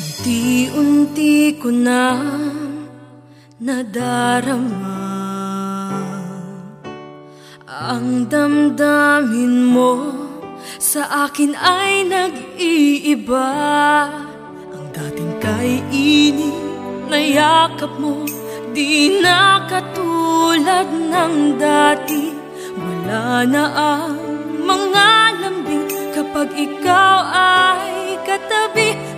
Unti-unti ko na nadarama. Ang damdamin mo sa akin ay nag-iiba. Ang dating kainin na yakap mo Di na katulad ng dati. Wala na ang mga lambing kapag ikaw ay katabi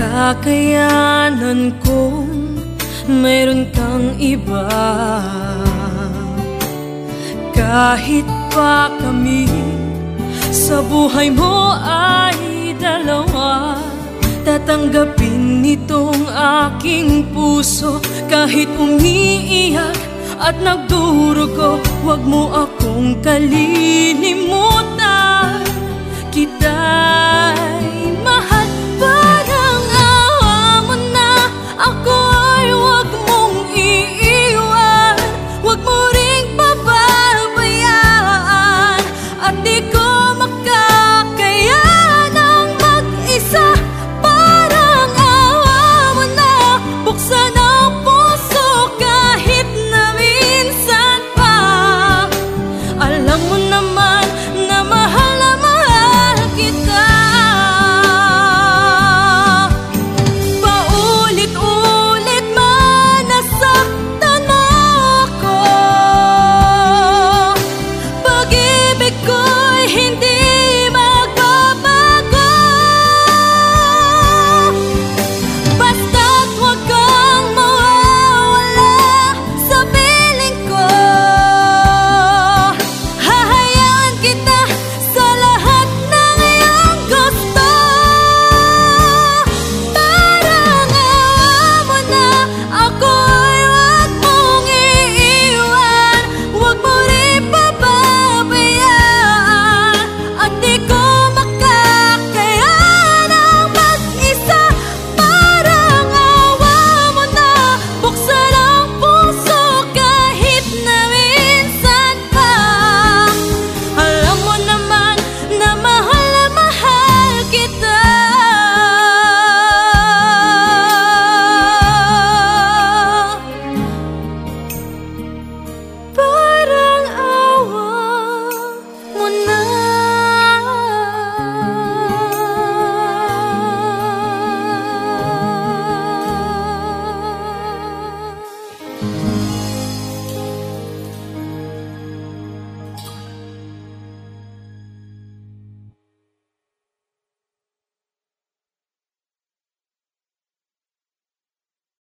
Makakayanan kong meron kang iba. Kahit pa kami sa buhay mo ay dalawa Tatanggapin nitong aking puso. Kahit umiiyak at nagdurugo Huwag mo akong kalilimutan. Kita